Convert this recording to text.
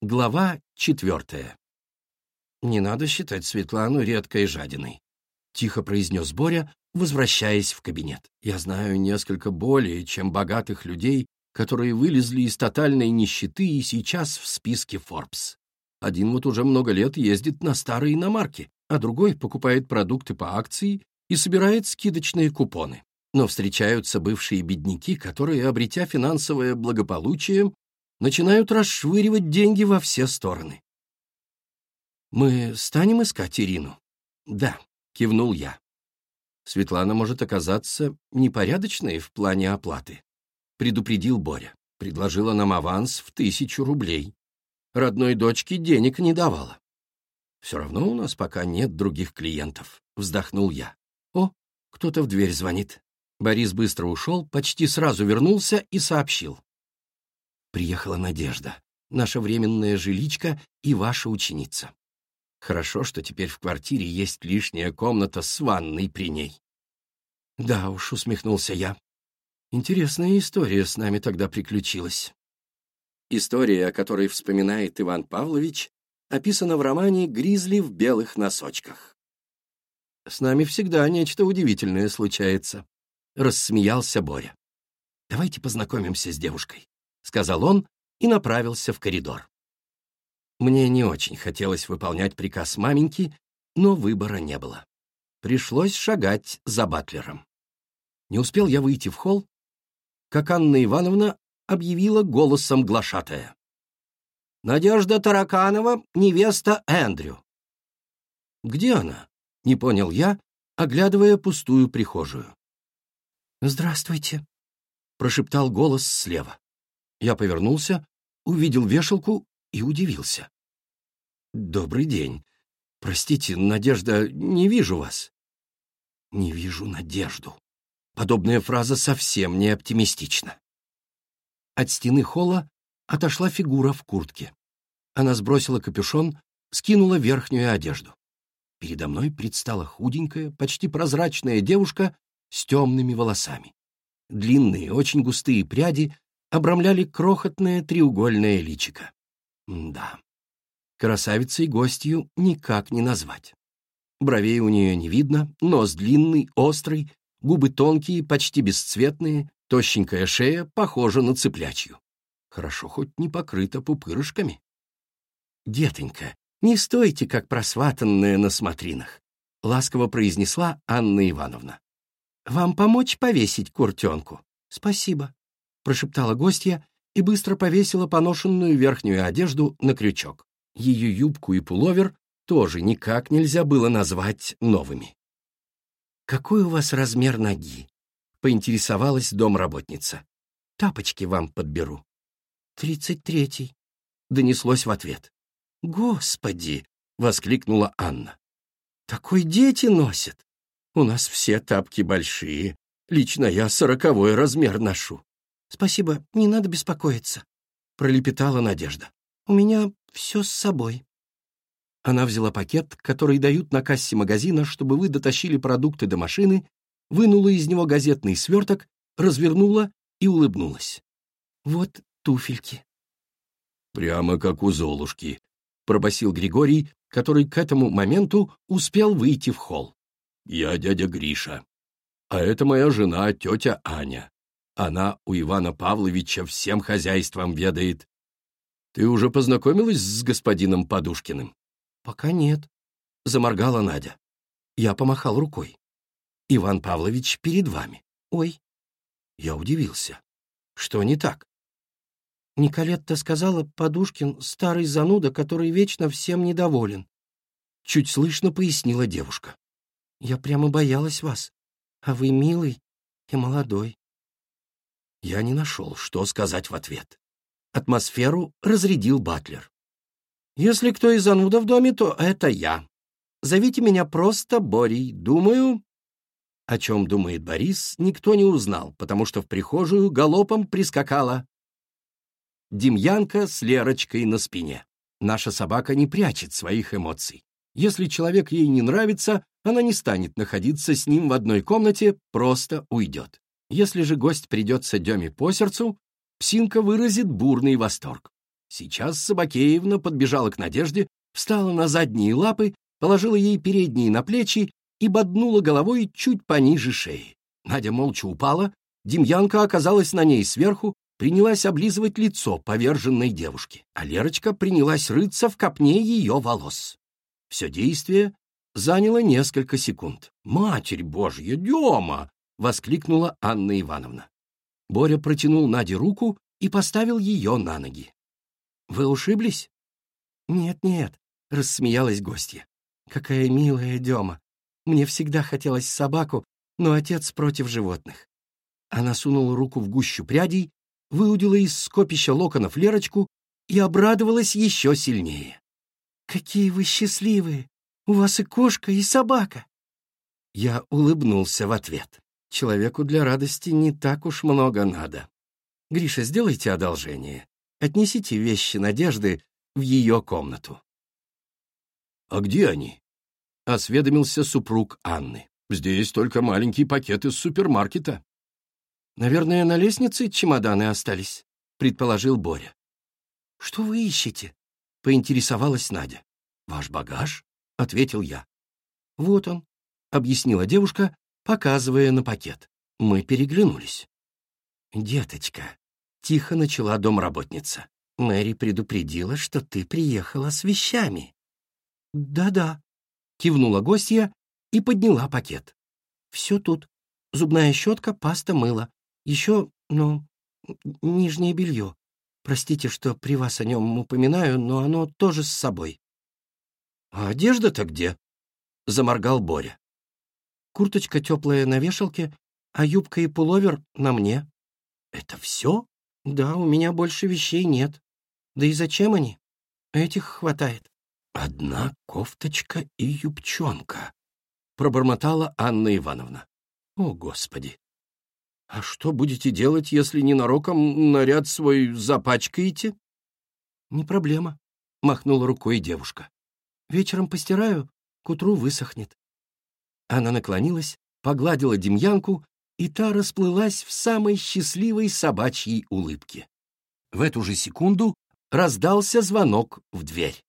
Глава четвертая. «Не надо считать Светлану редкой жадиной», — тихо произнес Боря, возвращаясь в кабинет. «Я знаю несколько более, чем богатых людей, которые вылезли из тотальной нищеты и сейчас в списке Forbes. Один вот уже много лет ездит на старые иномарки, а другой покупает продукты по акции и собирает скидочные купоны. Но встречаются бывшие бедняки, которые, обретя финансовое благополучие, начинают расшвыривать деньги во все стороны. «Мы станем искать Ирину?» «Да», — кивнул я. Светлана может оказаться непорядочной в плане оплаты. Предупредил Боря. Предложила нам аванс в тысячу рублей. Родной дочке денег не давала. Все равно у нас пока нет других клиентов. Вздохнул я. О, кто-то в дверь звонит. Борис быстро ушел, почти сразу вернулся и сообщил. Приехала Надежда, наша временная жиличка и ваша ученица. Хорошо, что теперь в квартире есть лишняя комната с ванной при ней. Да уж, усмехнулся я. Интересная история с нами тогда приключилась. История, о которой вспоминает Иван Павлович, описана в романе «Гризли в белых носочках». «С нами всегда нечто удивительное случается», — рассмеялся Боря. «Давайте познакомимся с девушкой», — сказал он и направился в коридор. Мне не очень хотелось выполнять приказ маменьки, но выбора не было. Пришлось шагать за батлером. Не успел я выйти в холл, как Анна Ивановна объявила голосом глашатая. «Надежда Тараканова, невеста Эндрю». «Где она?» — не понял я, оглядывая пустую прихожую. «Здравствуйте», — прошептал голос слева. Я повернулся, увидел вешалку и удивился. «Добрый день. Простите, Надежда, не вижу вас». «Не вижу Надежду». Подобная фраза совсем не оптимистична. От стены холла отошла фигура в куртке. Она сбросила капюшон, скинула верхнюю одежду. Передо мной предстала худенькая, почти прозрачная девушка с темными волосами. Длинные, очень густые пряди обрамляли крохотное треугольное личико. Да, красавицей гостью никак не назвать. Бровей у нее не видно, нос длинный, острый, губы тонкие, почти бесцветные, тощенькая шея похожа на цыплячью. Хорошо хоть не покрыта пупырышками. «Детонька, не стойте, как просватанная на смотринах», — ласково произнесла Анна Ивановна. «Вам помочь повесить куртенку?» «Спасибо», — прошептала гостья и быстро повесила поношенную верхнюю одежду на крючок. Ее юбку и пуловер тоже никак нельзя было назвать новыми. «Какой у вас размер ноги?» — поинтересовалась домработница. «Тапочки вам подберу». «Тридцать третий», — донеслось в ответ. «Господи!» — воскликнула Анна. «Такой дети носят! У нас все тапки большие. Лично я сороковой размер ношу». «Спасибо, не надо беспокоиться», — пролепетала Надежда. «У меня все с собой». Она взяла пакет, который дают на кассе магазина, чтобы вы дотащили продукты до машины, вынула из него газетный сверток, развернула и улыбнулась. «Вот туфельки». «Прямо как у Золушки», — пробасил Григорий, который к этому моменту успел выйти в холл. «Я дядя Гриша. А это моя жена, тетя Аня. Она у Ивана Павловича всем хозяйством ведает. Ты уже познакомилась с господином Подушкиным?» «Пока нет», — заморгала Надя. Я помахал рукой. «Иван Павлович перед вами. Ой». Я удивился. «Что не так?» Николетта сказала, Подушкин — старый зануда, который вечно всем недоволен. Чуть слышно пояснила девушка. «Я прямо боялась вас, а вы милый и молодой». Я не нашел, что сказать в ответ. Атмосферу разрядил Батлер. Если кто и зануда в доме, то это я. Зовите меня просто Борей. Думаю...» О чем думает Борис, никто не узнал, потому что в прихожую галопом прискакала Демьянка с Лерочкой на спине. Наша собака не прячет своих эмоций. Если человек ей не нравится, она не станет находиться с ним в одной комнате, просто уйдет. Если же гость придется Деме по сердцу, псинка выразит бурный восторг. Сейчас Собакеевна подбежала к Надежде, встала на задние лапы, положила ей передние на плечи и боднула головой чуть пониже шеи. Надя молча упала, Демьянка оказалась на ней сверху, принялась облизывать лицо поверженной девушки, а Лерочка принялась рыться в копне ее волос. Все действие заняло несколько секунд. «Матерь Божья, Дема!» — воскликнула Анна Ивановна. Боря протянул Наде руку и поставил ее на ноги. «Вы ушиблись?» «Нет-нет», — рассмеялась гостья. «Какая милая Дема! Мне всегда хотелось собаку, но отец против животных». Она сунула руку в гущу прядей, выудила из скопища локонов Лерочку и обрадовалась еще сильнее. «Какие вы счастливые! У вас и кошка, и собака!» Я улыбнулся в ответ. Человеку для радости не так уж много надо. Гриша, сделайте одолжение. Отнесите вещи Надежды в ее комнату. «А где они?» — осведомился супруг Анны. «Здесь только маленький пакет из супермаркета». «Наверное, на лестнице чемоданы остались», — предположил Боря. «Что вы ищете?» — поинтересовалась Надя. «Ваш багаж?» — ответил я. «Вот он», — объяснила девушка, показывая на пакет. Мы переглянулись. «Деточка», — тихо начала домработница, — «Мэри предупредила, что ты приехала с вещами». «Да-да», — кивнула гостья и подняла пакет. «Все тут. Зубная щетка, паста, мыло. Еще, ну, нижнее белье. Простите, что при вас о нем упоминаю, но оно тоже с собой». «А одежда-то где?» — заморгал Боря. «Курточка теплая на вешалке, а юбка и пуловер на мне». «Это все?» «Да, у меня больше вещей нет. Да и зачем они? Этих хватает». «Одна кофточка и юбчонка», — пробормотала Анна Ивановна. «О, Господи! А что будете делать, если ненароком наряд свой запачкаете?» «Не проблема», — махнула рукой девушка. «Вечером постираю, к утру высохнет». Она наклонилась, погладила Демьянку и та расплылась в самой счастливой собачьей улыбке. В эту же секунду раздался звонок в дверь.